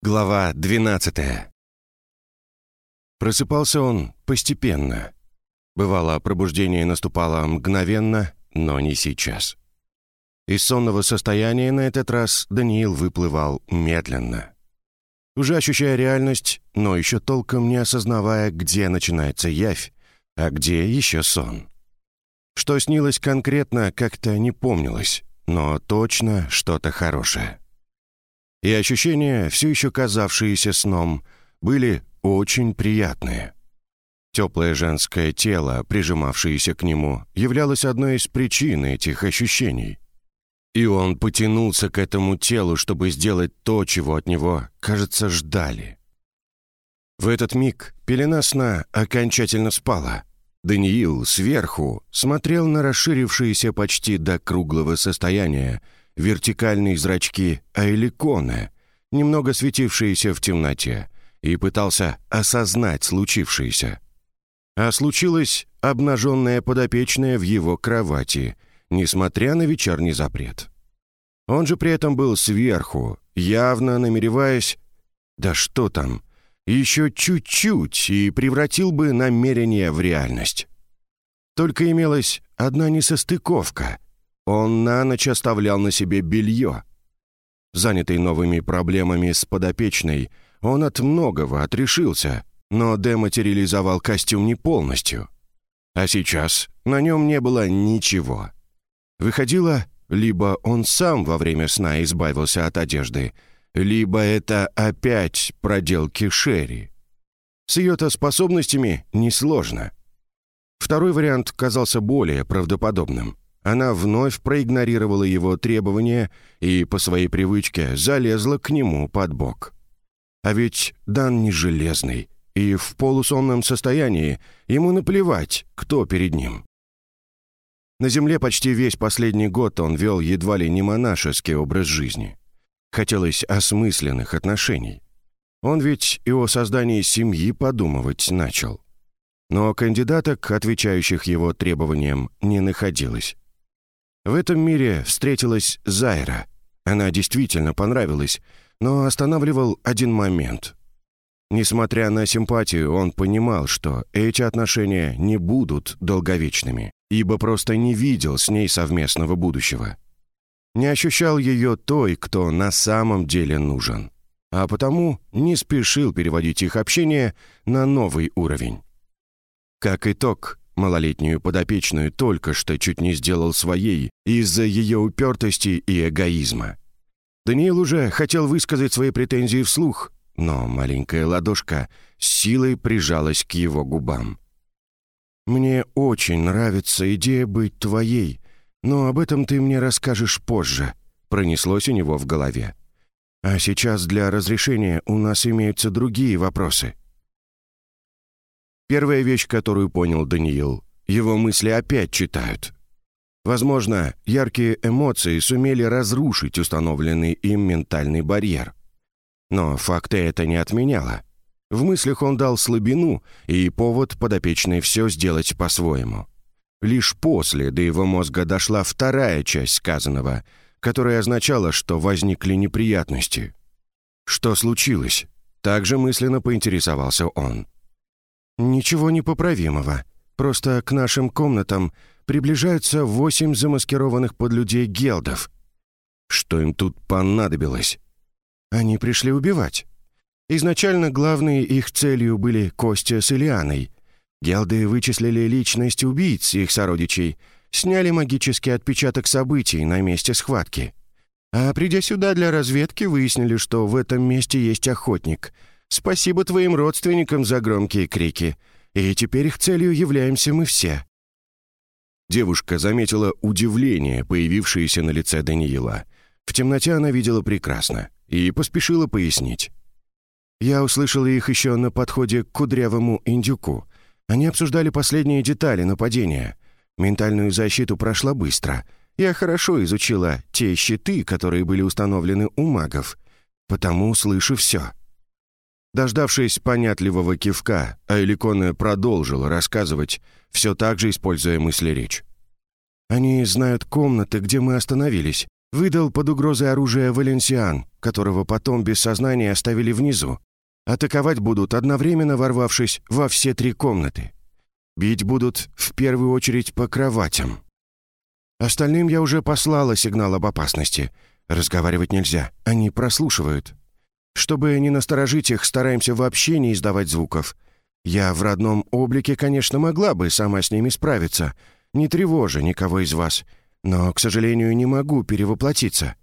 Глава 12 Просыпался он постепенно. Бывало, пробуждение наступало мгновенно, но не сейчас. Из сонного состояния на этот раз Даниил выплывал медленно. Уже ощущая реальность, но еще толком не осознавая, где начинается явь, а где еще сон. Что снилось конкретно, как-то не помнилось, но точно что-то хорошее и ощущения, все еще казавшиеся сном, были очень приятные. Теплое женское тело, прижимавшееся к нему, являлось одной из причин этих ощущений. И он потянулся к этому телу, чтобы сделать то, чего от него, кажется, ждали. В этот миг пелена сна окончательно спала. Даниил сверху смотрел на расширившиеся почти до круглого состояния вертикальные зрачки Айликона, немного светившиеся в темноте, и пытался осознать случившееся. А случилось обнаженная подопечная в его кровати, несмотря на вечерний запрет. Он же при этом был сверху, явно намереваясь... Да что там, еще чуть-чуть и превратил бы намерение в реальность. Только имелась одна несостыковка — он на ночь оставлял на себе белье. Занятый новыми проблемами с подопечной, он от многого отрешился, но дематериализовал костюм не полностью. А сейчас на нем не было ничего. Выходило, либо он сам во время сна избавился от одежды, либо это опять проделки Шерри. С ее-то способностями несложно. Второй вариант казался более правдоподобным она вновь проигнорировала его требования и по своей привычке залезла к нему под бок. А ведь Дан не железный, и в полусонном состоянии ему наплевать, кто перед ним. На земле почти весь последний год он вел едва ли не монашеский образ жизни. Хотелось осмысленных отношений. Он ведь и о создании семьи подумывать начал. Но кандидаток, отвечающих его требованиям, не находилось. В этом мире встретилась Зайра. Она действительно понравилась, но останавливал один момент. Несмотря на симпатию, он понимал, что эти отношения не будут долговечными, ибо просто не видел с ней совместного будущего. Не ощущал ее той, кто на самом деле нужен, а потому не спешил переводить их общение на новый уровень. Как итог, Малолетнюю подопечную только что чуть не сделал своей из-за ее упертости и эгоизма. Даниил уже хотел высказать свои претензии вслух, но маленькая ладошка с силой прижалась к его губам. «Мне очень нравится идея быть твоей, но об этом ты мне расскажешь позже», пронеслось у него в голове. «А сейчас для разрешения у нас имеются другие вопросы». Первая вещь, которую понял Даниил, его мысли опять читают. Возможно, яркие эмоции сумели разрушить установленный им ментальный барьер. Но факты это не отменяло. В мыслях он дал слабину и повод подопечной все сделать по-своему. Лишь после до его мозга дошла вторая часть сказанного, которая означала, что возникли неприятности. Что случилось? Также мысленно поинтересовался он. «Ничего непоправимого. Просто к нашим комнатам приближаются восемь замаскированных под людей гелдов. Что им тут понадобилось? Они пришли убивать. Изначально главной их целью были Костя с Ильяной. Гелды вычислили личность убийц их сородичей, сняли магический отпечаток событий на месте схватки. А придя сюда для разведки, выяснили, что в этом месте есть охотник — Спасибо твоим родственникам за громкие крики. И теперь их целью являемся мы все». Девушка заметила удивление, появившееся на лице Даниила. В темноте она видела прекрасно и поспешила пояснить. «Я услышала их еще на подходе к кудрявому индюку. Они обсуждали последние детали нападения. Ментальную защиту прошла быстро. Я хорошо изучила те щиты, которые были установлены у магов. Потому слышу все. Дождавшись понятливого кивка, Айликона продолжила рассказывать, все так же используя мысли речь. «Они знают комнаты, где мы остановились, Выдал под угрозой оружия Валенсиан, которого потом без сознания оставили внизу. Атаковать будут, одновременно ворвавшись во все три комнаты. Бить будут в первую очередь по кроватям. Остальным я уже послала сигнал об опасности. Разговаривать нельзя, они прослушивают. Чтобы не насторожить их, стараемся вообще не издавать звуков. Я в родном облике, конечно, могла бы сама с ними справиться, не тревожа никого из вас, но, к сожалению, не могу перевоплотиться».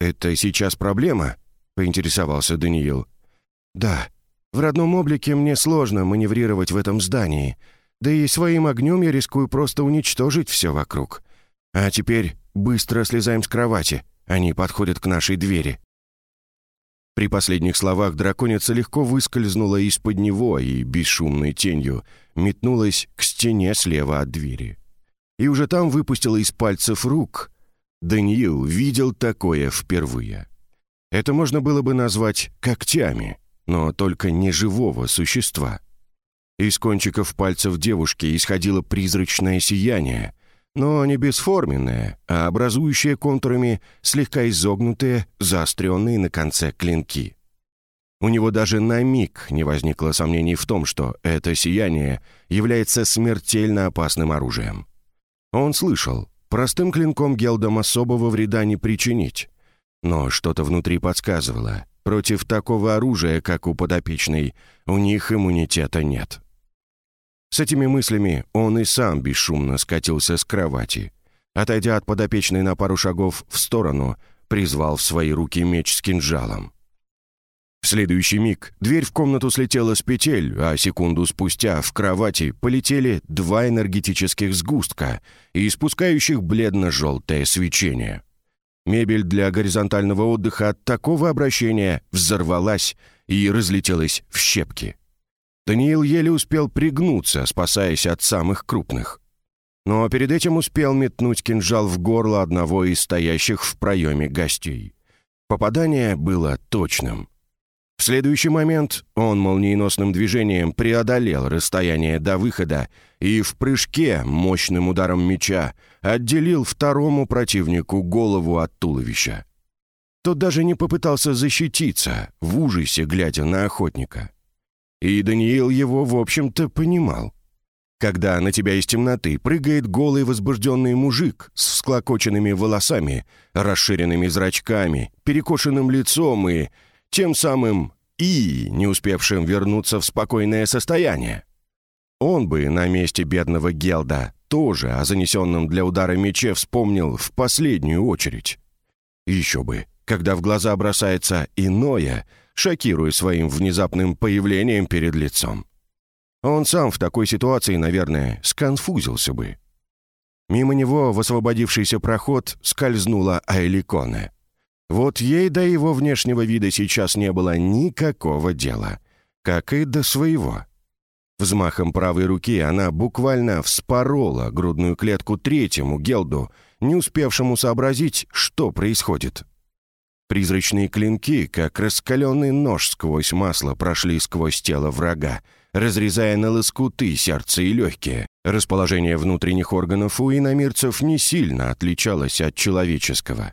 «Это сейчас проблема?» — поинтересовался Даниил. «Да. В родном облике мне сложно маневрировать в этом здании, да и своим огнем я рискую просто уничтожить все вокруг. А теперь быстро слезаем с кровати, они подходят к нашей двери». При последних словах драконица легко выскользнула из-под него и бесшумной тенью метнулась к стене слева от двери. И уже там выпустила из пальцев рук. Даниил видел такое впервые. Это можно было бы назвать когтями, но только не живого существа. Из кончиков пальцев девушки исходило призрачное сияние, но не бесформенное, а образующее контурами слегка изогнутые, заостренные на конце клинки. У него даже на миг не возникло сомнений в том, что это сияние является смертельно опасным оружием. Он слышал, простым клинком гелдам особого вреда не причинить, но что-то внутри подсказывало, против такого оружия, как у подопечной, у них иммунитета нет. С этими мыслями он и сам бесшумно скатился с кровати. Отойдя от подопечной на пару шагов в сторону, призвал в свои руки меч с кинжалом. В следующий миг дверь в комнату слетела с петель, а секунду спустя в кровати полетели два энергетических сгустка, испускающих бледно-желтое свечение. Мебель для горизонтального отдыха от такого обращения взорвалась и разлетелась в щепки. Даниил еле успел пригнуться, спасаясь от самых крупных. Но перед этим успел метнуть кинжал в горло одного из стоящих в проеме гостей. Попадание было точным. В следующий момент он молниеносным движением преодолел расстояние до выхода и в прыжке мощным ударом меча отделил второму противнику голову от туловища. Тот даже не попытался защититься, в ужасе глядя на охотника. И Даниил его, в общем-то, понимал. Когда на тебя из темноты прыгает голый возбужденный мужик с всклокоченными волосами, расширенными зрачками, перекошенным лицом и тем самым и не успевшим вернуться в спокойное состояние. Он бы на месте бедного Гелда тоже о занесенном для удара мече вспомнил в последнюю очередь. Еще бы, когда в глаза бросается иное — шокируя своим внезапным появлением перед лицом. Он сам в такой ситуации, наверное, сконфузился бы. Мимо него в освободившийся проход скользнула Айликоне. Вот ей до его внешнего вида сейчас не было никакого дела, как и до своего. Взмахом правой руки она буквально вспорола грудную клетку третьему Гелду, не успевшему сообразить, что происходит. Призрачные клинки, как раскаленный нож сквозь масло, прошли сквозь тело врага, разрезая на лоскуты сердце и легкие. Расположение внутренних органов у иномирцев не сильно отличалось от человеческого.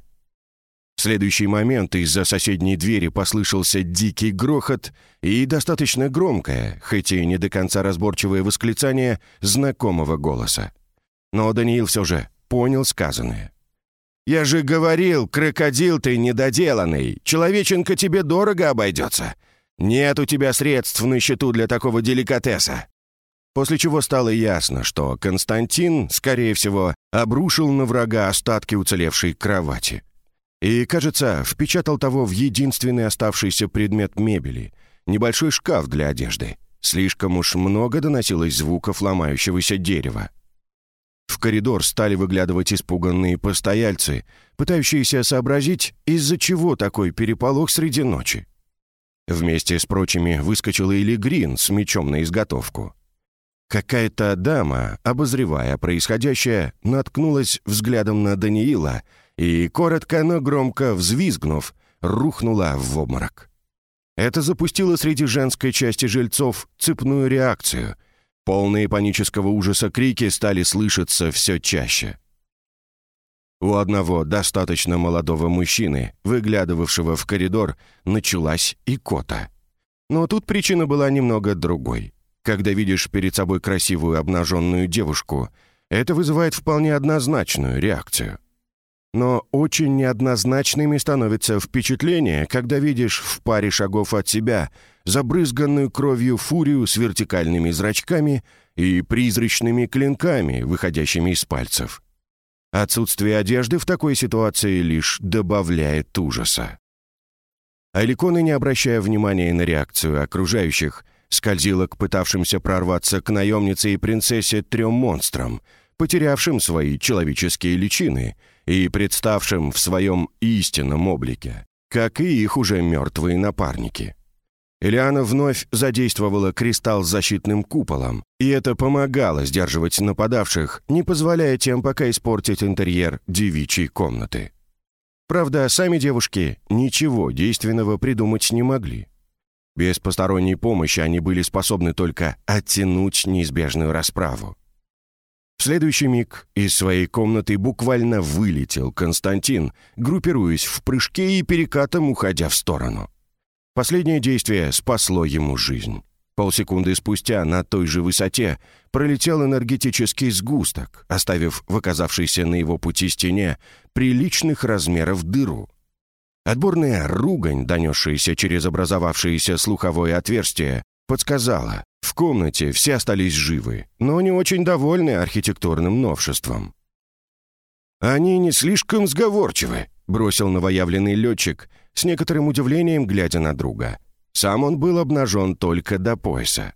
В следующий момент из-за соседней двери послышался дикий грохот и достаточно громкое, хоть и не до конца разборчивое восклицание знакомого голоса. Но Даниил все же понял сказанное. Я же говорил, крокодил ты недоделанный. Человеченка тебе дорого обойдется. Нет у тебя средств на счету для такого деликатеса». После чего стало ясно, что Константин, скорее всего, обрушил на врага остатки уцелевшей кровати. И, кажется, впечатал того в единственный оставшийся предмет мебели — небольшой шкаф для одежды. Слишком уж много доносилось звуков ломающегося дерева. В коридор стали выглядывать испуганные постояльцы, пытающиеся сообразить, из-за чего такой переполох среди ночи. Вместе с прочими выскочила Или Грин с мечом на изготовку. Какая-то дама, обозревая происходящее, наткнулась взглядом на Даниила и, коротко, но громко взвизгнув, рухнула в обморок. Это запустило среди женской части жильцов цепную реакцию — Полные панического ужаса крики стали слышаться все чаще. У одного достаточно молодого мужчины, выглядывавшего в коридор, началась икота. Но тут причина была немного другой. Когда видишь перед собой красивую обнаженную девушку, это вызывает вполне однозначную реакцию. Но очень неоднозначными становится впечатление, когда видишь в паре шагов от себя забрызганную кровью фурию с вертикальными зрачками и призрачными клинками, выходящими из пальцев. Отсутствие одежды в такой ситуации лишь добавляет ужаса. Аликона, не обращая внимания на реакцию окружающих, скользила к пытавшимся прорваться к наемнице и принцессе трем монстрам, потерявшим свои человеческие личины и представшим в своем истинном облике, как и их уже мертвые напарники. Элиана вновь задействовала кристалл с защитным куполом, и это помогало сдерживать нападавших, не позволяя тем пока испортить интерьер девичьей комнаты. Правда, сами девушки ничего действенного придумать не могли. Без посторонней помощи они были способны только оттянуть неизбежную расправу. В следующий миг из своей комнаты буквально вылетел Константин, группируясь в прыжке и перекатом уходя в сторону. Последнее действие спасло ему жизнь. Полсекунды спустя на той же высоте пролетел энергетический сгусток, оставив в оказавшейся на его пути стене приличных размеров дыру. Отборная ругань, донесшаяся через образовавшееся слуховое отверстие, подсказала, в комнате все остались живы, но не очень довольны архитектурным новшеством. «Они не слишком сговорчивы», — бросил новоявленный летчик, с некоторым удивлением глядя на друга. Сам он был обнажен только до пояса.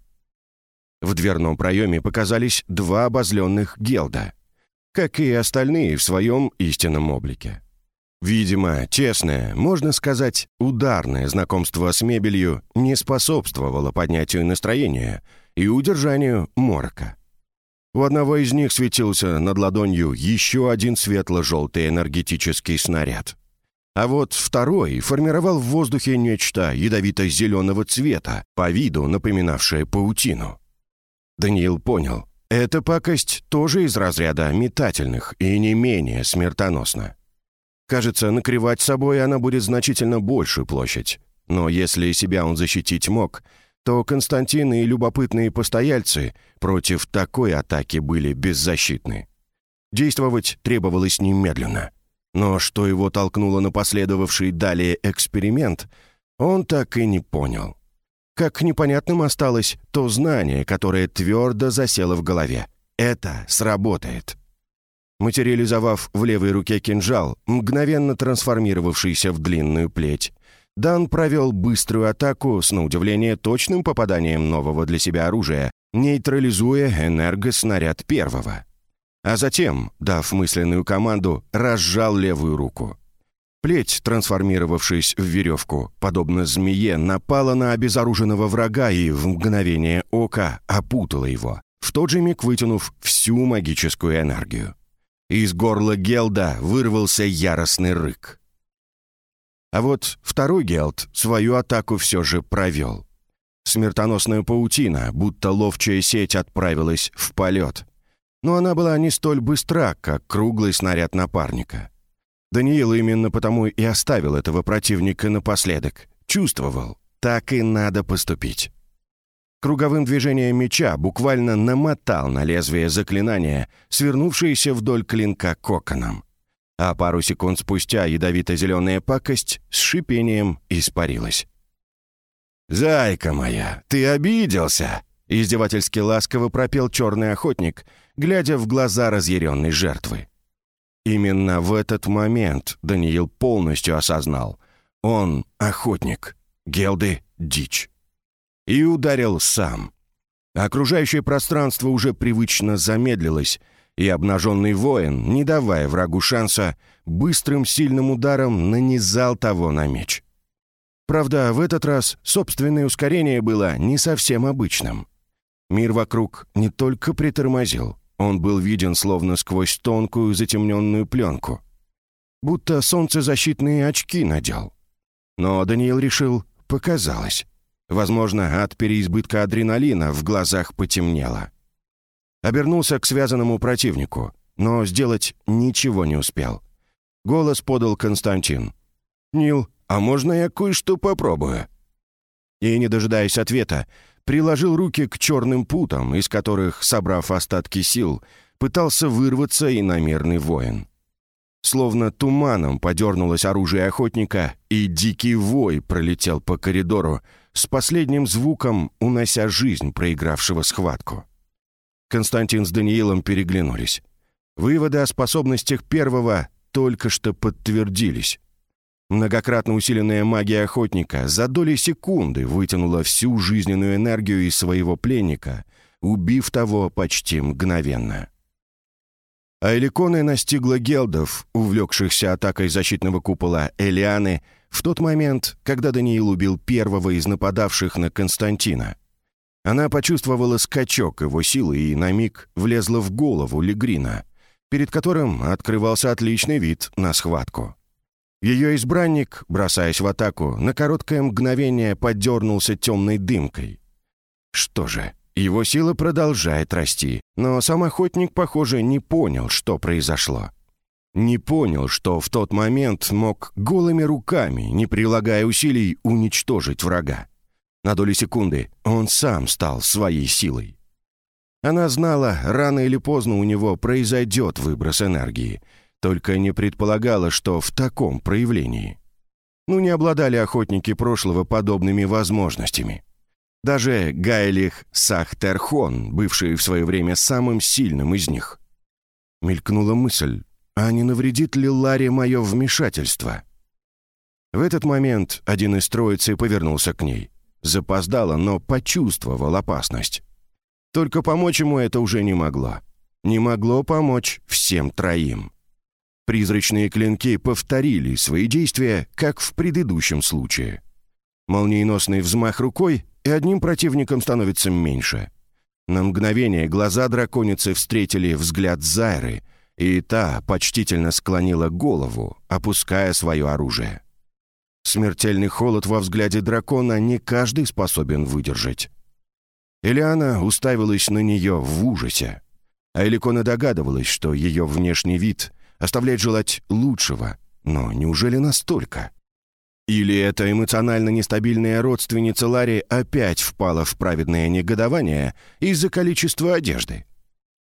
В дверном проеме показались два обозленных гелда, как и остальные в своем истинном облике. Видимо, тесное, можно сказать, ударное знакомство с мебелью не способствовало поднятию настроения и удержанию морока. У одного из них светился над ладонью еще один светло-желтый энергетический снаряд. А вот второй формировал в воздухе нечто ядовито-зеленого цвета, по виду напоминавшее паутину. Даниил понял, эта пакость тоже из разряда метательных и не менее смертоносна. Кажется, накрывать собой она будет значительно большую площадь. Но если себя он защитить мог, то Константин и любопытные постояльцы против такой атаки были беззащитны. Действовать требовалось немедленно — но что его толкнуло на последовавший далее эксперимент, он так и не понял. Как непонятным осталось то знание, которое твердо засело в голове. Это сработает. Материализовав в левой руке кинжал, мгновенно трансформировавшийся в длинную плеть, Дан провел быструю атаку с, на удивление, точным попаданием нового для себя оружия, нейтрализуя энергоснаряд первого а затем, дав мысленную команду, разжал левую руку. Плеть, трансформировавшись в веревку, подобно змее, напала на обезоруженного врага и в мгновение ока опутала его, в тот же миг вытянув всю магическую энергию. Из горла Гелда вырвался яростный рык. А вот второй Гелд свою атаку все же провел. Смертоносная паутина, будто ловчая сеть, отправилась в полет — но она была не столь быстра, как круглый снаряд напарника. Даниил именно потому и оставил этого противника напоследок. Чувствовал, так и надо поступить. Круговым движением меча буквально намотал на лезвие заклинания, свернувшееся вдоль клинка коконом. А пару секунд спустя ядовито-зеленая пакость с шипением испарилась. «Зайка моя, ты обиделся!» Издевательски ласково пропел черный охотник, глядя в глаза разъяренной жертвы. Именно в этот момент Даниил полностью осознал. Он охотник, Гелды — дичь. И ударил сам. Окружающее пространство уже привычно замедлилось, и обнаженный воин, не давая врагу шанса, быстрым сильным ударом нанизал того на меч. Правда, в этот раз собственное ускорение было не совсем обычным. Мир вокруг не только притормозил, он был виден словно сквозь тонкую затемненную пленку. Будто солнцезащитные очки надел. Но Даниил решил, показалось. Возможно, от переизбытка адреналина в глазах потемнело. Обернулся к связанному противнику, но сделать ничего не успел. Голос подал Константин. «Нил, а можно я кое-что попробую?» И, не дожидаясь ответа, приложил руки к черным путам, из которых, собрав остатки сил, пытался вырваться иномерный воин. Словно туманом подернулось оружие охотника, и дикий вой пролетел по коридору, с последним звуком унося жизнь проигравшего схватку. Константин с Даниилом переглянулись. Выводы о способностях первого только что подтвердились. Многократно усиленная магия охотника за доли секунды вытянула всю жизненную энергию из своего пленника, убив того почти мгновенно. А настигла гелдов, увлекшихся атакой защитного купола Элианы, в тот момент, когда Даниил убил первого из нападавших на Константина. Она почувствовала скачок его силы и на миг влезла в голову Легрина, перед которым открывался отличный вид на схватку. Ее избранник, бросаясь в атаку, на короткое мгновение подернулся темной дымкой. Что же, его сила продолжает расти, но сам охотник, похоже, не понял, что произошло. Не понял, что в тот момент мог голыми руками, не прилагая усилий, уничтожить врага. На долю секунды он сам стал своей силой. Она знала, рано или поздно у него произойдет выброс энергии — только не предполагала, что в таком проявлении. Ну, не обладали охотники прошлого подобными возможностями. Даже Гайлих Сахтерхон, бывший в свое время самым сильным из них. Мелькнула мысль, а не навредит ли Ларе мое вмешательство? В этот момент один из троицы повернулся к ней. Запоздало, но почувствовал опасность. Только помочь ему это уже не могло. Не могло помочь всем троим. Призрачные клинки повторили свои действия, как в предыдущем случае. Молниеносный взмах рукой, и одним противником становится меньше. На мгновение глаза драконицы встретили взгляд Зайры, и та почтительно склонила голову, опуская свое оружие. Смертельный холод во взгляде дракона не каждый способен выдержать. Элиана уставилась на нее в ужасе. А Эликона догадывалась, что ее внешний вид оставляет желать лучшего. Но неужели настолько? Или эта эмоционально нестабильная родственница Ларри опять впала в праведное негодование из-за количества одежды?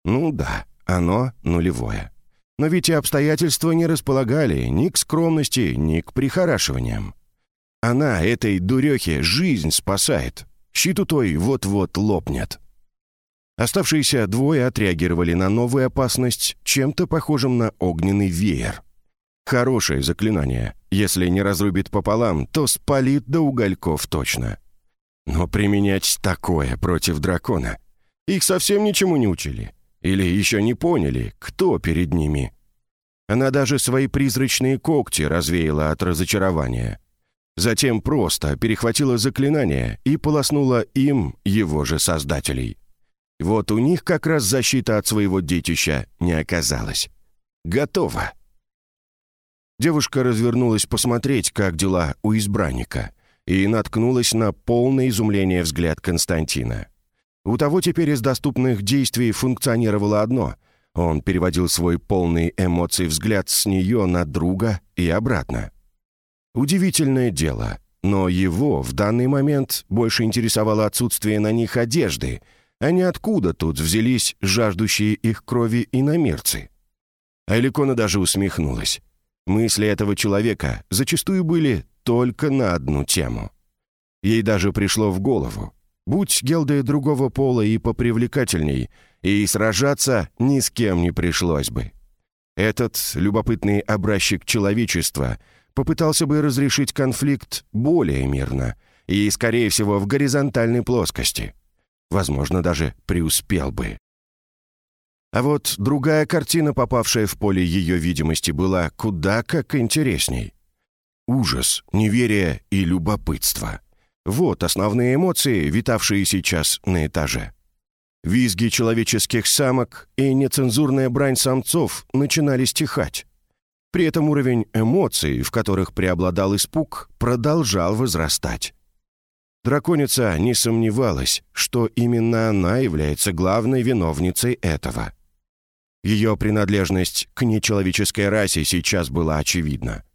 Ну да, оно нулевое. Но ведь и обстоятельства не располагали ни к скромности, ни к прихорашиваниям. Она этой дурехе жизнь спасает. Щиту той вот-вот лопнет. Оставшиеся двое отреагировали на новую опасность чем-то похожим на огненный веер. Хорошее заклинание. Если не разрубит пополам, то спалит до угольков точно. Но применять такое против дракона? Их совсем ничему не учили. Или еще не поняли, кто перед ними. Она даже свои призрачные когти развеяла от разочарования. Затем просто перехватила заклинание и полоснула им его же создателей. Вот у них как раз защита от своего детища не оказалась. Готово. Девушка развернулась посмотреть, как дела у избранника, и наткнулась на полное изумление взгляд Константина. У того теперь из доступных действий функционировало одно. Он переводил свой полный эмоций взгляд с нее на друга и обратно. Удивительное дело, но его в данный момент больше интересовало отсутствие на них одежды — а не откуда тут взялись жаждущие их крови иномерцы. Аликона даже усмехнулась. Мысли этого человека зачастую были только на одну тему. Ей даже пришло в голову. Будь Гелды другого пола и попривлекательней, и сражаться ни с кем не пришлось бы. Этот любопытный образчик человечества попытался бы разрешить конфликт более мирно и, скорее всего, в горизонтальной плоскости — возможно, даже преуспел бы. А вот другая картина, попавшая в поле ее видимости, была куда как интересней. Ужас, неверие и любопытство. Вот основные эмоции, витавшие сейчас на этаже. Визги человеческих самок и нецензурная брань самцов начинали стихать. При этом уровень эмоций, в которых преобладал испуг, продолжал возрастать. Драконица не сомневалась, что именно она является главной виновницей этого. Ее принадлежность к нечеловеческой расе сейчас была очевидна.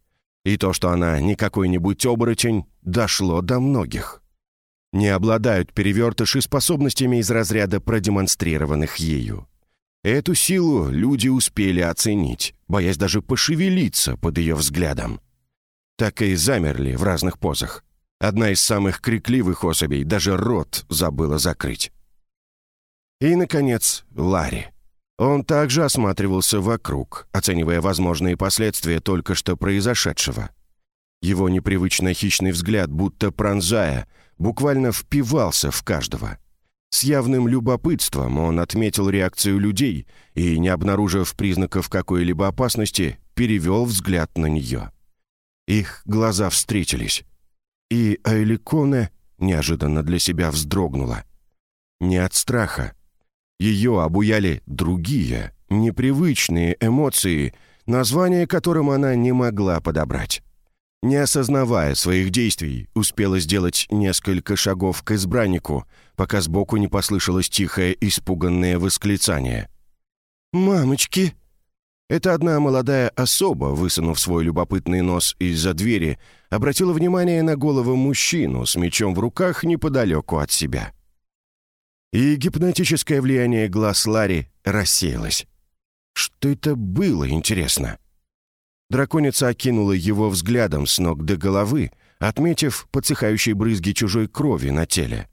И то, что она не какой-нибудь оборотень, дошло до многих. Не обладают перевертыши способностями из разряда продемонстрированных ею. Эту силу люди успели оценить, боясь даже пошевелиться под ее взглядом. Так и замерли в разных позах. Одна из самых крикливых особей даже рот забыла закрыть. И, наконец, Ларри. Он также осматривался вокруг, оценивая возможные последствия только что произошедшего. Его непривычно хищный взгляд, будто пронзая, буквально впивался в каждого. С явным любопытством он отметил реакцию людей и, не обнаружив признаков какой-либо опасности, перевел взгляд на нее. Их глаза встретились, и Айликоне неожиданно для себя вздрогнула. Не от страха, ее обуяли другие, непривычные эмоции, название которым она не могла подобрать. Не осознавая своих действий, успела сделать несколько шагов к избраннику, пока сбоку не послышалось тихое, испуганное восклицание. «Мамочки!» Это одна молодая особа, высунув свой любопытный нос из-за двери, обратила внимание на голову мужчину с мечом в руках неподалеку от себя и гипнотическое влияние глаз Ларри рассеялось. Что это было, интересно? Драконица окинула его взглядом с ног до головы, отметив подсыхающие брызги чужой крови на теле.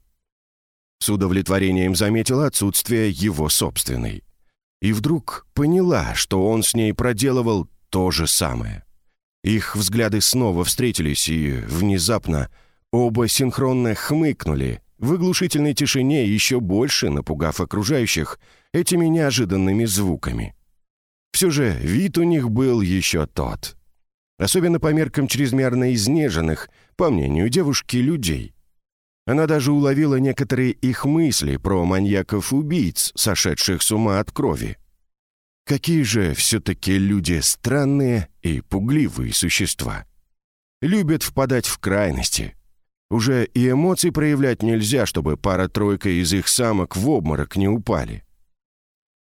С удовлетворением заметила отсутствие его собственной. И вдруг поняла, что он с ней проделывал то же самое. Их взгляды снова встретились, и внезапно оба синхронно хмыкнули, в оглушительной тишине еще больше напугав окружающих этими неожиданными звуками. Все же вид у них был еще тот. Особенно по меркам чрезмерно изнеженных, по мнению девушки, людей. Она даже уловила некоторые их мысли про маньяков-убийц, сошедших с ума от крови. Какие же все-таки люди странные и пугливые существа. Любят впадать в крайности, уже и эмоций проявлять нельзя, чтобы пара-тройка из их самок в обморок не упали.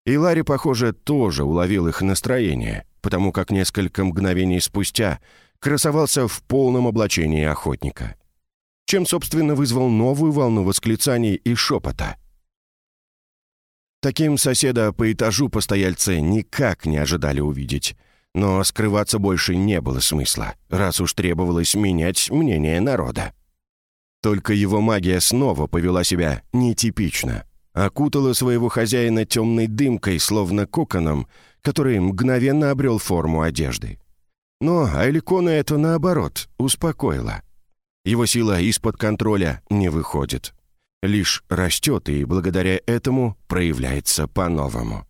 И Ларри, похоже, тоже уловил их настроение, потому как несколько мгновений спустя красовался в полном облачении охотника. Чем, собственно, вызвал новую волну восклицаний и шепота. Таким соседа по этажу постояльцы никак не ожидали увидеть. Но скрываться больше не было смысла, раз уж требовалось менять мнение народа. Только его магия снова повела себя нетипично. Окутала своего хозяина темной дымкой, словно коконом, который мгновенно обрел форму одежды. Но Айликона это, наоборот, успокоила. Его сила из-под контроля не выходит. Лишь растет и благодаря этому проявляется по-новому.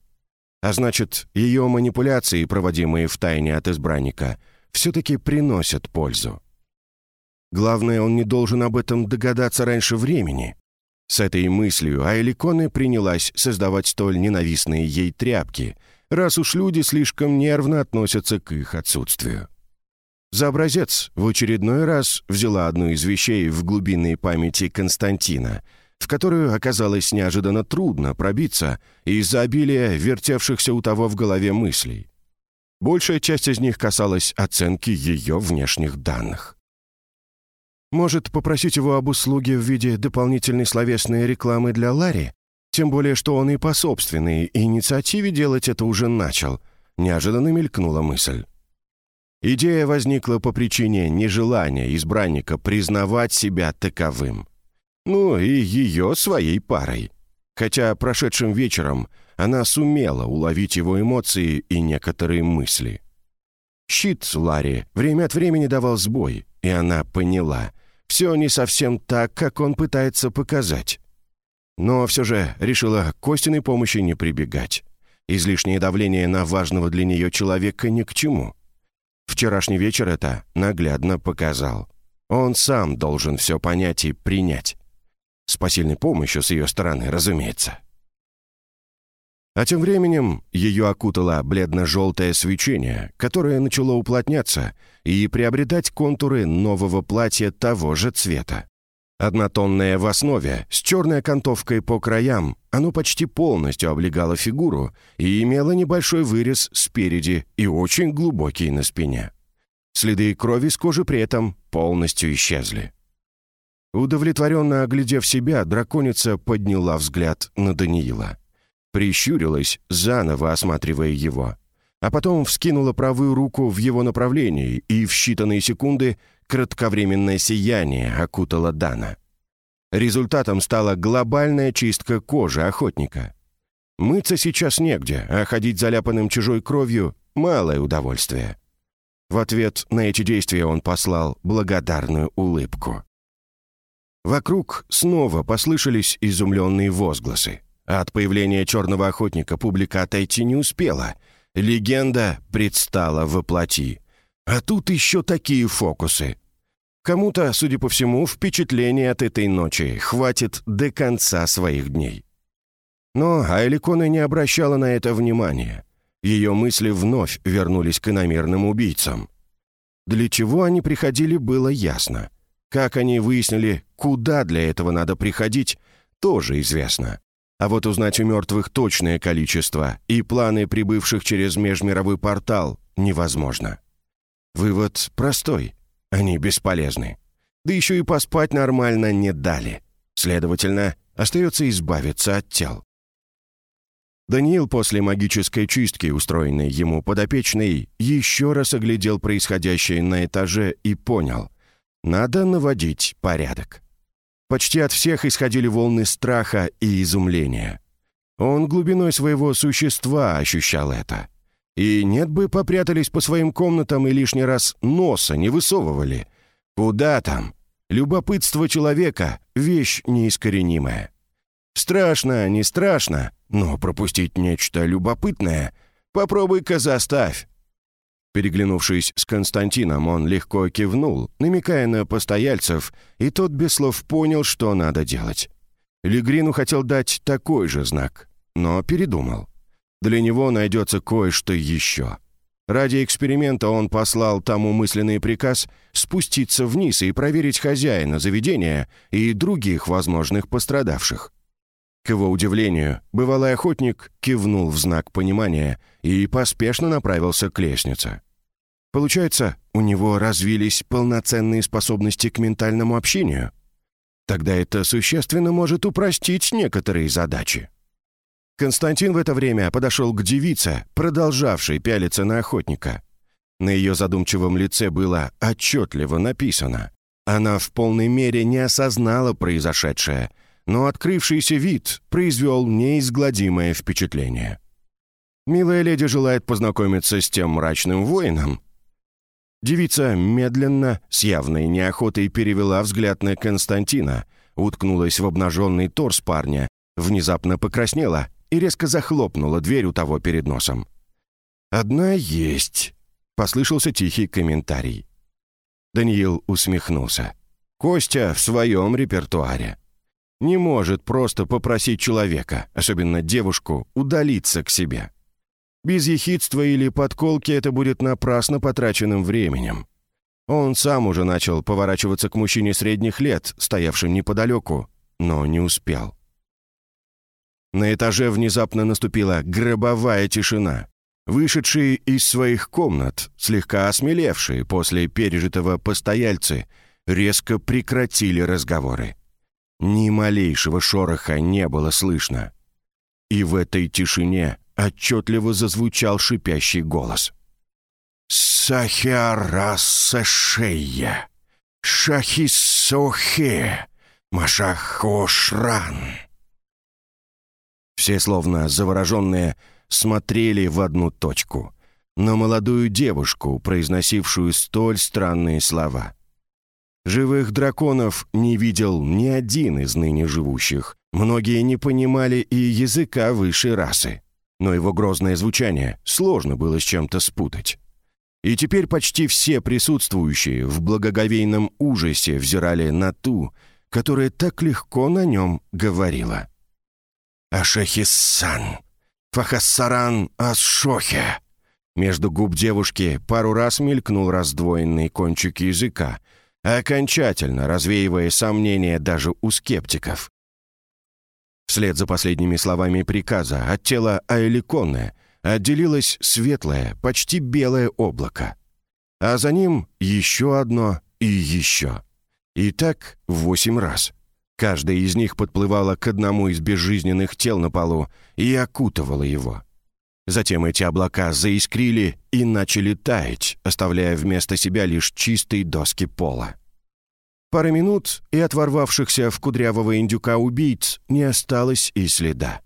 А значит, ее манипуляции, проводимые в тайне от избранника, все-таки приносят пользу. Главное, он не должен об этом догадаться раньше времени. С этой мыслью Айликоне принялась создавать столь ненавистные ей тряпки, раз уж люди слишком нервно относятся к их отсутствию. За образец в очередной раз взяла одну из вещей в глубинной памяти Константина, в которую оказалось неожиданно трудно пробиться из-за обилия вертевшихся у того в голове мыслей. Большая часть из них касалась оценки ее внешних данных. Может, попросить его об услуге в виде дополнительной словесной рекламы для Ларри? Тем более, что он и по собственной инициативе делать это уже начал. Неожиданно мелькнула мысль. Идея возникла по причине нежелания избранника признавать себя таковым. Ну и ее своей парой. Хотя прошедшим вечером она сумела уловить его эмоции и некоторые мысли. Щит Ларри время от времени давал сбой, и она поняла, все не совсем так, как он пытается показать. Но все же решила к Костиной помощи не прибегать. Излишнее давление на важного для нее человека ни к чему. Вчерашний вечер это наглядно показал. Он сам должен все понять и принять. С посильной помощью с ее стороны, разумеется. А тем временем ее окутало бледно-желтое свечение, которое начало уплотняться и приобретать контуры нового платья того же цвета. Однотонное в основе, с черной окантовкой по краям, оно почти полностью облегало фигуру и имело небольшой вырез спереди и очень глубокий на спине. Следы крови с кожи при этом полностью исчезли. Удовлетворенно оглядев себя, драконица подняла взгляд на Даниила. Прищурилась, заново осматривая его. А потом вскинула правую руку в его направлении, и в считанные секунды кратковременное сияние окутало Дана. Результатом стала глобальная чистка кожи охотника. Мыться сейчас негде, а ходить заляпанным чужой кровью — малое удовольствие. В ответ на эти действия он послал благодарную улыбку. Вокруг снова послышались изумленные возгласы. От появления черного охотника публика отойти не успела. Легенда предстала во плоти. А тут еще такие фокусы. Кому-то, судя по всему, впечатление от этой ночи хватит до конца своих дней. Но Айликона не обращала на это внимания. Ее мысли вновь вернулись к иномерным убийцам. Для чего они приходили, было ясно. Как они выяснили, куда для этого надо приходить, тоже известно. А вот узнать у мертвых точное количество и планы прибывших через межмировой портал невозможно. Вывод простой. Они бесполезны. Да еще и поспать нормально не дали. Следовательно, остается избавиться от тел. Даниил после магической чистки, устроенной ему подопечной, еще раз оглядел происходящее на этаже и понял — надо наводить порядок. Почти от всех исходили волны страха и изумления. Он глубиной своего существа ощущал это. И нет бы попрятались по своим комнатам и лишний раз носа не высовывали. Куда там? Любопытство человека — вещь неискоренимая. Страшно, не страшно, но пропустить нечто любопытное — попробуй-ка заставь. Переглянувшись с Константином, он легко кивнул, намекая на постояльцев, и тот без слов понял, что надо делать. Легрину хотел дать такой же знак, но передумал. Для него найдется кое-что еще. Ради эксперимента он послал тому мысленный приказ спуститься вниз и проверить хозяина заведения и других возможных пострадавших. К его удивлению, бывалый охотник кивнул в знак понимания и поспешно направился к лестнице. Получается, у него развились полноценные способности к ментальному общению? Тогда это существенно может упростить некоторые задачи. Константин в это время подошел к девице, продолжавшей пялиться на охотника. На ее задумчивом лице было отчетливо написано. Она в полной мере не осознала произошедшее но открывшийся вид произвел неизгладимое впечатление. «Милая леди желает познакомиться с тем мрачным воином». Девица медленно, с явной неохотой перевела взгляд на Константина, уткнулась в обнаженный торс парня, внезапно покраснела и резко захлопнула дверь у того перед носом. «Одна есть», — послышался тихий комментарий. Даниил усмехнулся. «Костя в своем репертуаре не может просто попросить человека, особенно девушку, удалиться к себе. Без ехидства или подколки это будет напрасно потраченным временем. Он сам уже начал поворачиваться к мужчине средних лет, стоявшим неподалеку, но не успел. На этаже внезапно наступила гробовая тишина. Вышедшие из своих комнат, слегка осмелевшие после пережитого постояльцы, резко прекратили разговоры. Ни малейшего шороха не было слышно. И в этой тишине отчетливо зазвучал шипящий голос. «Сахиарасашея! Шахисохе! Машахошран!» Все, словно завороженные, смотрели в одну точку, на молодую девушку, произносившую столь странные слова — Живых драконов не видел ни один из ныне живущих. Многие не понимали и языка высшей расы. Но его грозное звучание сложно было с чем-то спутать. И теперь почти все присутствующие в благоговейном ужасе взирали на ту, которая так легко на нем говорила. «Ашехиссан! Фахассаран Асшохе!» Между губ девушки пару раз мелькнул раздвоенный кончик языка — окончательно развеивая сомнения даже у скептиков. Вслед за последними словами приказа от тела Аэликонны отделилось светлое, почти белое облако. А за ним еще одно и еще. И так восемь раз. Каждая из них подплывала к одному из безжизненных тел на полу и окутывала его. Затем эти облака заискрили и начали таять, оставляя вместо себя лишь чистые доски пола. Пара минут, и от ворвавшихся в кудрявого индюка убийц не осталось и следа.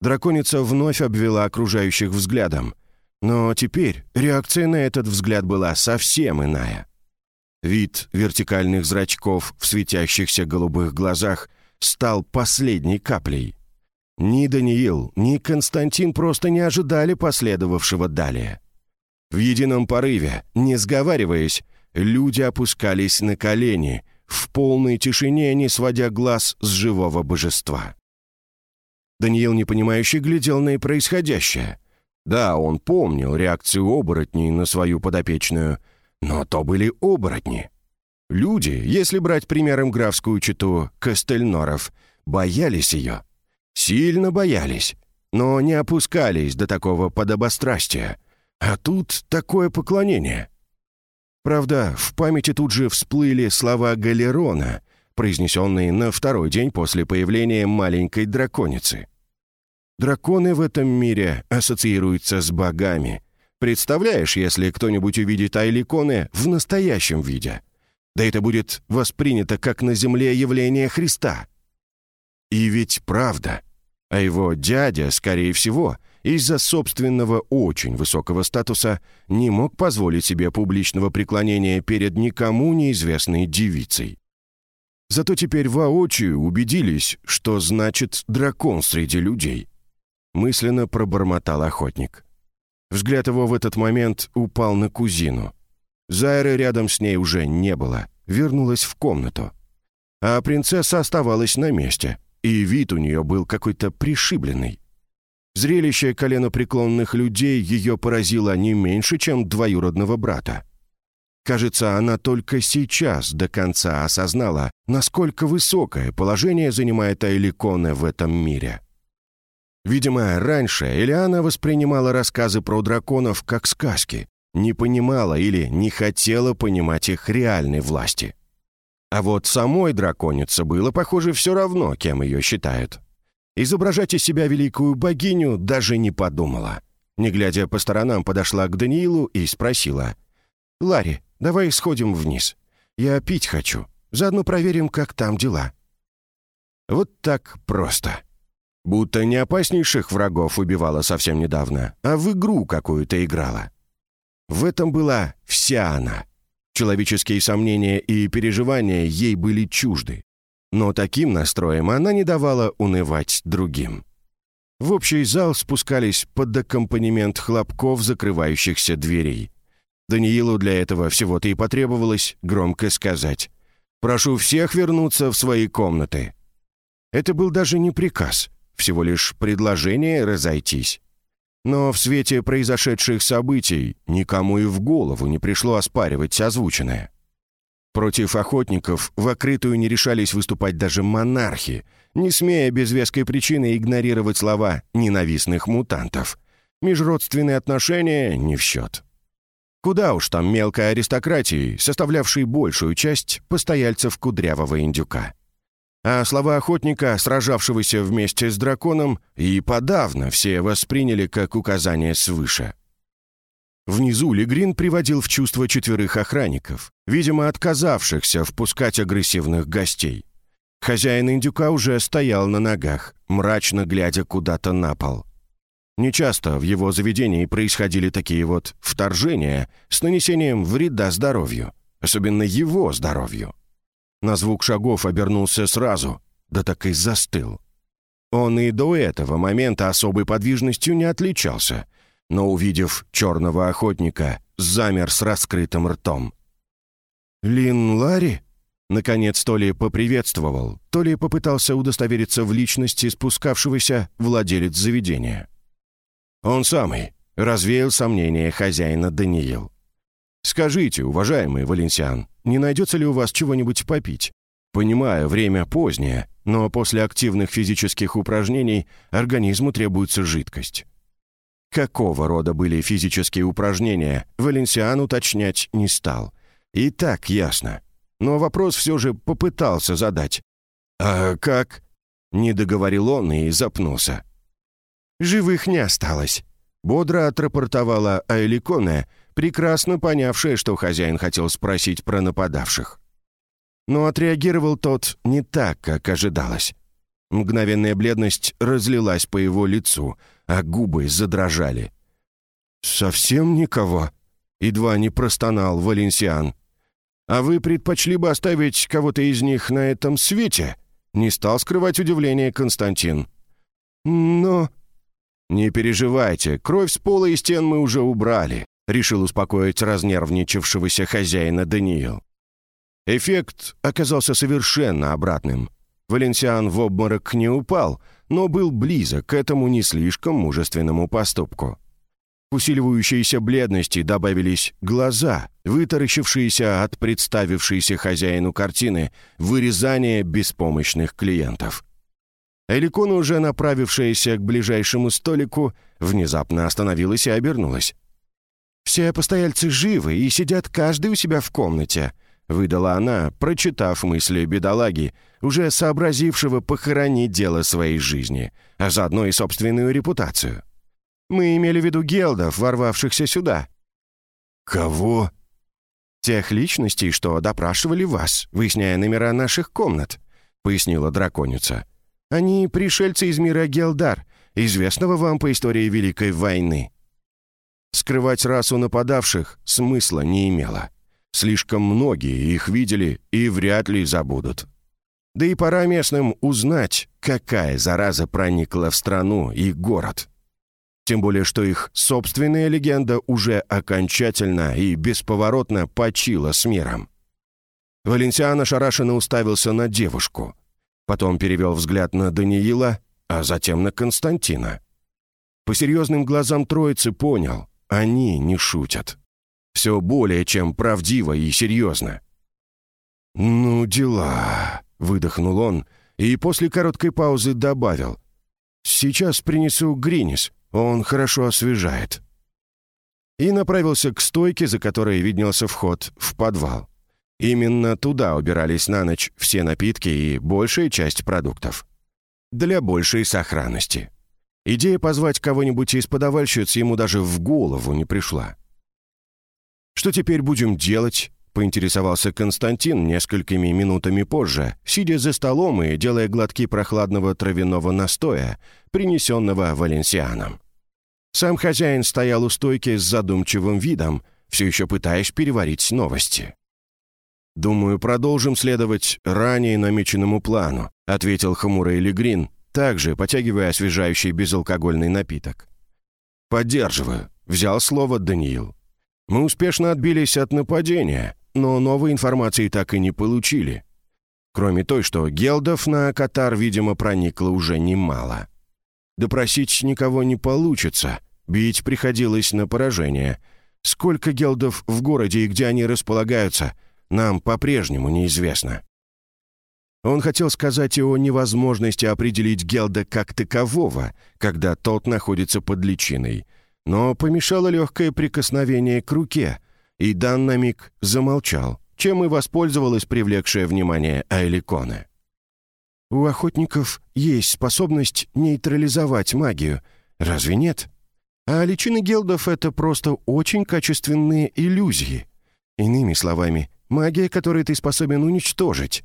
Драконица вновь обвела окружающих взглядом, но теперь реакция на этот взгляд была совсем иная. Вид вертикальных зрачков в светящихся голубых глазах стал последней каплей. Ни Даниил, ни Константин просто не ожидали последовавшего далее. В едином порыве, не сговариваясь, люди опускались на колени, в полной тишине, не сводя глаз с живого божества. Даниил, непонимающе, глядел на происходящее. Да, он помнил реакцию оборотней на свою подопечную, но то были оборотни. Люди, если брать примером графскую читу Костельноров, боялись ее. Сильно боялись, но не опускались до такого подобострастия. А тут такое поклонение — Правда, в памяти тут же всплыли слова Галерона, произнесенные на второй день после появления маленькой драконицы. Драконы в этом мире ассоциируются с богами. Представляешь, если кто-нибудь увидит Айликоны в настоящем виде? Да это будет воспринято как на земле явление Христа. И ведь правда. А его дядя, скорее всего, — из-за собственного очень высокого статуса не мог позволить себе публичного преклонения перед никому неизвестной девицей. Зато теперь воочию убедились, что значит дракон среди людей. Мысленно пробормотал охотник. Взгляд его в этот момент упал на кузину. Зайры рядом с ней уже не было, вернулась в комнату. А принцесса оставалась на месте, и вид у нее был какой-то пришибленный. Зрелище коленопреклонных людей ее поразило не меньше, чем двоюродного брата. Кажется, она только сейчас до конца осознала, насколько высокое положение занимает Айликоне в этом мире. Видимо, раньше Элиана воспринимала рассказы про драконов как сказки, не понимала или не хотела понимать их реальной власти. А вот самой драконице было, похоже, все равно, кем ее считают. Изображать из себя великую богиню даже не подумала. Не глядя по сторонам, подошла к Даниилу и спросила. «Ларри, давай сходим вниз. Я пить хочу. Заодно проверим, как там дела». Вот так просто. Будто не опаснейших врагов убивала совсем недавно, а в игру какую-то играла. В этом была вся она. Человеческие сомнения и переживания ей были чужды но таким настроем она не давала унывать другим. В общий зал спускались под аккомпанемент хлопков закрывающихся дверей. Даниилу для этого всего-то и потребовалось громко сказать «Прошу всех вернуться в свои комнаты». Это был даже не приказ, всего лишь предложение разойтись. Но в свете произошедших событий никому и в голову не пришло оспаривать озвученное. Против охотников в открытую не решались выступать даже монархи, не смея без веской причины игнорировать слова ненавистных мутантов. Межродственные отношения не в счет. Куда уж там мелкой аристократии, составлявшей большую часть постояльцев кудрявого индюка. А слова охотника, сражавшегося вместе с драконом, и подавно все восприняли как указание свыше. Внизу Легрин приводил в чувство четверых охранников, видимо, отказавшихся впускать агрессивных гостей. Хозяин индюка уже стоял на ногах, мрачно глядя куда-то на пол. Нечасто в его заведении происходили такие вот вторжения с нанесением вреда здоровью, особенно его здоровью. На звук шагов обернулся сразу, да так и застыл. Он и до этого момента особой подвижностью не отличался, но, увидев черного охотника, замер с раскрытым ртом. «Лин Ларри?» Наконец, то ли поприветствовал, то ли попытался удостовериться в личности спускавшегося владелец заведения. «Он самый», — развеял сомнения хозяина Даниил. «Скажите, уважаемый Валенсиан, не найдется ли у вас чего-нибудь попить? Понимаю, время позднее, но после активных физических упражнений организму требуется жидкость». Какого рода были физические упражнения, Валенсиан уточнять не стал. И так ясно. Но вопрос все же попытался задать. «А как?» — не договорил он и запнулся. «Живых не осталось», — бодро отрапортовала Айликоне, прекрасно понявшая, что хозяин хотел спросить про нападавших. Но отреагировал тот не так, как ожидалось. Мгновенная бледность разлилась по его лицу, а губы задрожали. «Совсем никого?» — едва не простонал Валенсиан. «А вы предпочли бы оставить кого-то из них на этом свете?» Не стал скрывать удивление Константин. «Но...» «Не переживайте, кровь с пола и стен мы уже убрали», решил успокоить разнервничавшегося хозяина Даниил. Эффект оказался совершенно обратным. Валенсиан в обморок не упал, но был близок к этому не слишком мужественному поступку. К усиливающейся бледности добавились глаза, вытаращившиеся от представившейся хозяину картины вырезания беспомощных клиентов. Эликона, уже направившаяся к ближайшему столику, внезапно остановилась и обернулась. «Все постояльцы живы и сидят каждый у себя в комнате», — выдала она, прочитав мысли бедолаги, уже сообразившего похоронить дело своей жизни, а заодно и собственную репутацию. Мы имели в виду гелдов, ворвавшихся сюда». «Кого?» «Тех личностей, что допрашивали вас, выясняя номера наших комнат», — пояснила драконица. «Они пришельцы из мира Гелдар, известного вам по истории Великой войны». Скрывать расу нападавших смысла не имело. Слишком многие их видели и вряд ли забудут. Да и пора местным узнать, какая зараза проникла в страну и город. Тем более, что их собственная легенда уже окончательно и бесповоротно почила с миром. Валентиан ошарашенно уставился на девушку. Потом перевел взгляд на Даниила, а затем на Константина. По серьезным глазам троицы понял, они не шутят. Все более чем правдиво и серьезно. «Ну, дела», — выдохнул он, и после короткой паузы добавил. «Сейчас принесу Гринис». Он хорошо освежает». И направился к стойке, за которой виднелся вход в подвал. Именно туда убирались на ночь все напитки и большая часть продуктов. Для большей сохранности. Идея позвать кого-нибудь из подавальщиц ему даже в голову не пришла. «Что теперь будем делать?» — поинтересовался Константин несколькими минутами позже, сидя за столом и делая глотки прохладного травяного настоя, принесенного Валенсианом. Сам хозяин стоял у стойки с задумчивым видом, все еще пытаясь переварить новости. «Думаю, продолжим следовать ранее намеченному плану», ответил хмурый Легрин, также потягивая освежающий безалкогольный напиток. «Поддерживаю», — взял слово Даниил. «Мы успешно отбились от нападения, но новой информации так и не получили. Кроме той, что гелдов на Катар, видимо, проникло уже немало. Допросить никого не получится. Бить приходилось на поражение. Сколько гелдов в городе и где они располагаются, нам по-прежнему неизвестно. Он хотел сказать о невозможности определить Гелда как такового, когда тот находится под личиной, но помешало легкое прикосновение к руке, и Дан на миг замолчал, чем и воспользовалась привлекшее внимание Айликоне. У охотников есть способность нейтрализовать магию. Разве нет? А личины гелдов — это просто очень качественные иллюзии. Иными словами, магия, которую ты способен уничтожить.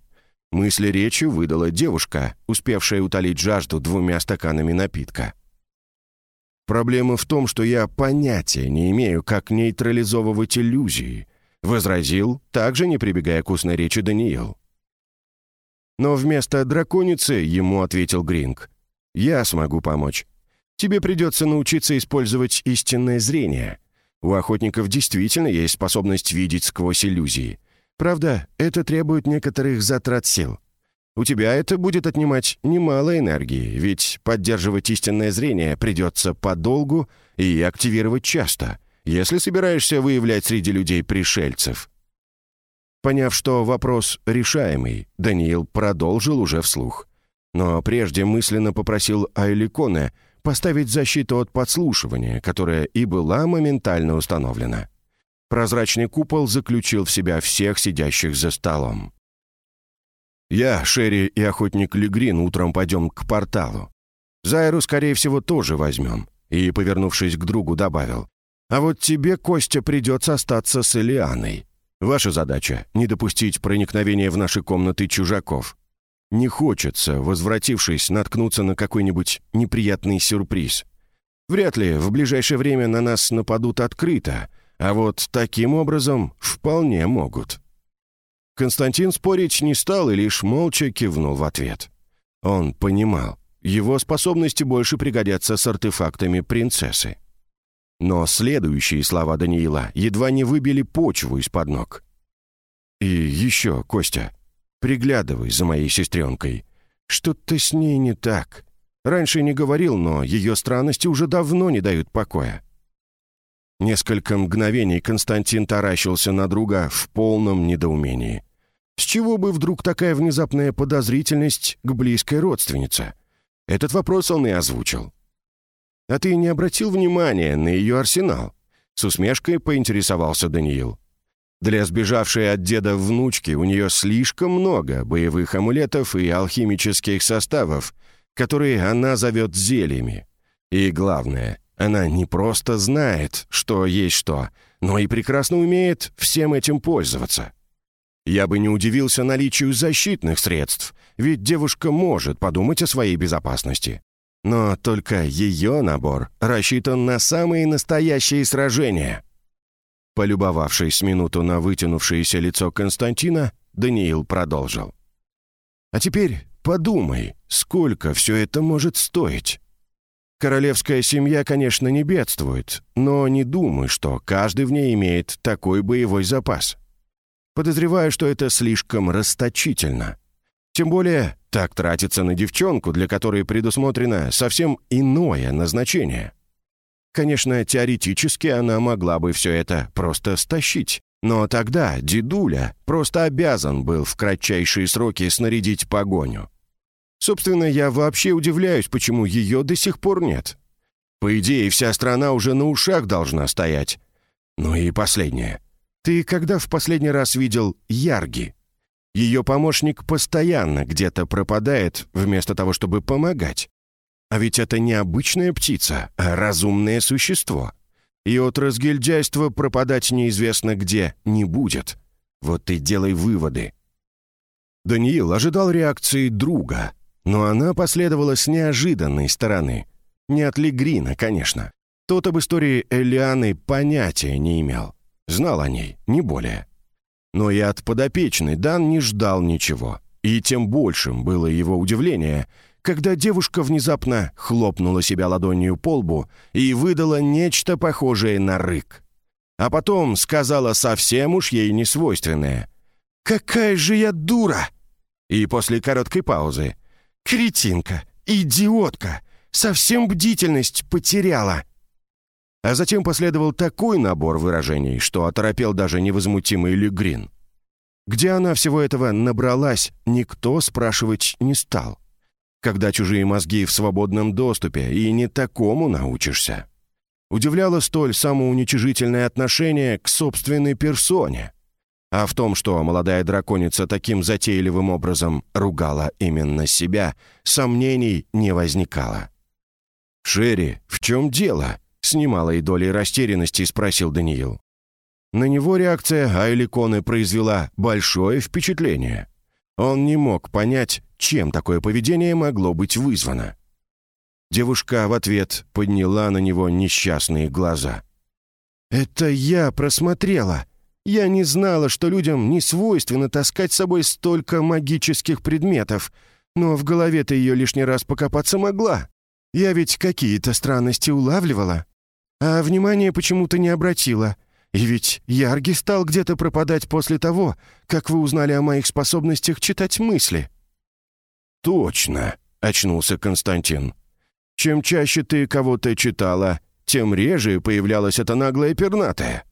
Мысли речи выдала девушка, успевшая утолить жажду двумя стаканами напитка. «Проблема в том, что я понятия не имею, как нейтрализовывать иллюзии», — возразил, также не прибегая к устной речи Даниил. Но вместо драконицы ему ответил Гринг. «Я смогу помочь. Тебе придется научиться использовать истинное зрение. У охотников действительно есть способность видеть сквозь иллюзии. Правда, это требует некоторых затрат сил. У тебя это будет отнимать немало энергии, ведь поддерживать истинное зрение придется подолгу и активировать часто, если собираешься выявлять среди людей пришельцев». Поняв, что вопрос решаемый, Даниил продолжил уже вслух. Но прежде мысленно попросил Айликоне поставить защиту от подслушивания, которая и была моментально установлена. Прозрачный купол заключил в себя всех сидящих за столом. «Я, Шерри и охотник Легрин утром пойдем к порталу. Зайру, скорее всего, тоже возьмем». И, повернувшись к другу, добавил. «А вот тебе, Костя, придется остаться с Элианой. Ваша задача — не допустить проникновения в наши комнаты чужаков. Не хочется, возвратившись, наткнуться на какой-нибудь неприятный сюрприз. Вряд ли в ближайшее время на нас нападут открыто, а вот таким образом вполне могут». Константин спорить не стал и лишь молча кивнул в ответ. Он понимал, его способности больше пригодятся с артефактами принцессы. Но следующие слова Даниила едва не выбили почву из-под ног. «И еще, Костя, приглядывай за моей сестренкой. Что-то с ней не так. Раньше не говорил, но ее странности уже давно не дают покоя». Несколько мгновений Константин таращился на друга в полном недоумении. С чего бы вдруг такая внезапная подозрительность к близкой родственнице? Этот вопрос он и озвучил. «А ты не обратил внимания на ее арсенал?» С усмешкой поинтересовался Даниил. Для сбежавшей от деда внучки у нее слишком много боевых амулетов и алхимических составов, которые она зовет зельями. И главное, она не просто знает, что есть что, но и прекрасно умеет всем этим пользоваться. Я бы не удивился наличию защитных средств, ведь девушка может подумать о своей безопасности. Но только ее набор рассчитан на самые настоящие сражения. Полюбовавшись минуту на вытянувшееся лицо Константина, Даниил продолжил. «А теперь подумай, сколько все это может стоить. Королевская семья, конечно, не бедствует, но не думай, что каждый в ней имеет такой боевой запас. Подозреваю, что это слишком расточительно. Тем более, так тратится на девчонку, для которой предусмотрено совсем иное назначение. Конечно, теоретически она могла бы все это просто стащить, но тогда дедуля просто обязан был в кратчайшие сроки снарядить погоню. Собственно, я вообще удивляюсь, почему ее до сих пор нет. По идее, вся страна уже на ушах должна стоять. Ну и последнее. Ты когда в последний раз видел Ярги? Ее помощник постоянно где-то пропадает, вместо того, чтобы помогать. А ведь это не обычная птица, а разумное существо. И от разгильдяйства пропадать неизвестно где не будет. Вот и делай выводы. Даниил ожидал реакции друга, но она последовала с неожиданной стороны. Не от Легрина, конечно. Тот об истории Элианы понятия не имел. Знал о ней, не более. Но и от подопечной Дан не ждал ничего. И тем большим было его удивление, когда девушка внезапно хлопнула себя ладонью по лбу и выдала нечто похожее на рык. А потом сказала совсем уж ей несвойственное. «Какая же я дура!» И после короткой паузы. «Кретинка! Идиотка! Совсем бдительность потеряла!» А затем последовал такой набор выражений, что оторопел даже невозмутимый Легрин. Где она всего этого набралась, никто спрашивать не стал. Когда чужие мозги в свободном доступе, и не такому научишься. Удивляло столь самоуничижительное отношение к собственной персоне. А в том, что молодая драконица таким затейливым образом ругала именно себя, сомнений не возникало. «Шерри, в чем дело?» С немалой долей растерянности спросил Даниил. На него реакция Айликоны произвела большое впечатление. Он не мог понять, чем такое поведение могло быть вызвано. Девушка в ответ подняла на него несчастные глаза. «Это я просмотрела. Я не знала, что людям не свойственно таскать с собой столько магических предметов, но в голове-то ее лишний раз покопаться могла. Я ведь какие-то странности улавливала а внимания почему-то не обратила. И ведь Ярги стал где-то пропадать после того, как вы узнали о моих способностях читать мысли». «Точно», — очнулся Константин. «Чем чаще ты кого-то читала, тем реже появлялась эта наглая пернатая.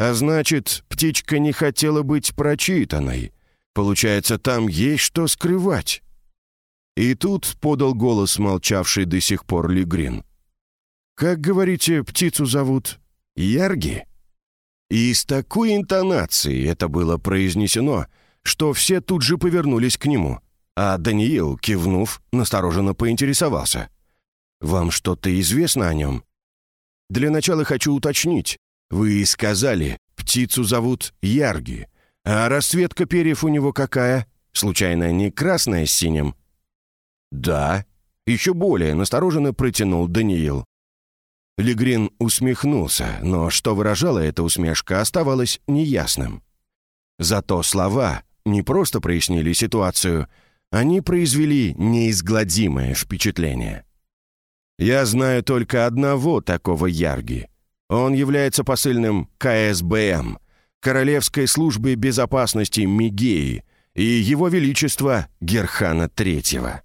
А значит, птичка не хотела быть прочитанной. Получается, там есть что скрывать. И тут подал голос молчавший до сих пор Лигрин. «Как, говорите, птицу зовут? Ярги?» И с такой интонацией это было произнесено, что все тут же повернулись к нему, а Даниил, кивнув, настороженно поинтересовался. «Вам что-то известно о нем?» «Для начала хочу уточнить. Вы сказали, птицу зовут Ярги, а расцветка перьев у него какая? Случайно не красная с синим?» «Да», — еще более настороженно протянул Даниил. Легрин усмехнулся, но что выражала эта усмешка, оставалось неясным. Зато слова не просто прояснили ситуацию, они произвели неизгладимое впечатление. «Я знаю только одного такого Ярги. Он является посыльным КСБМ, Королевской службы безопасности Мигеи, и Его Величества Герхана Третьего».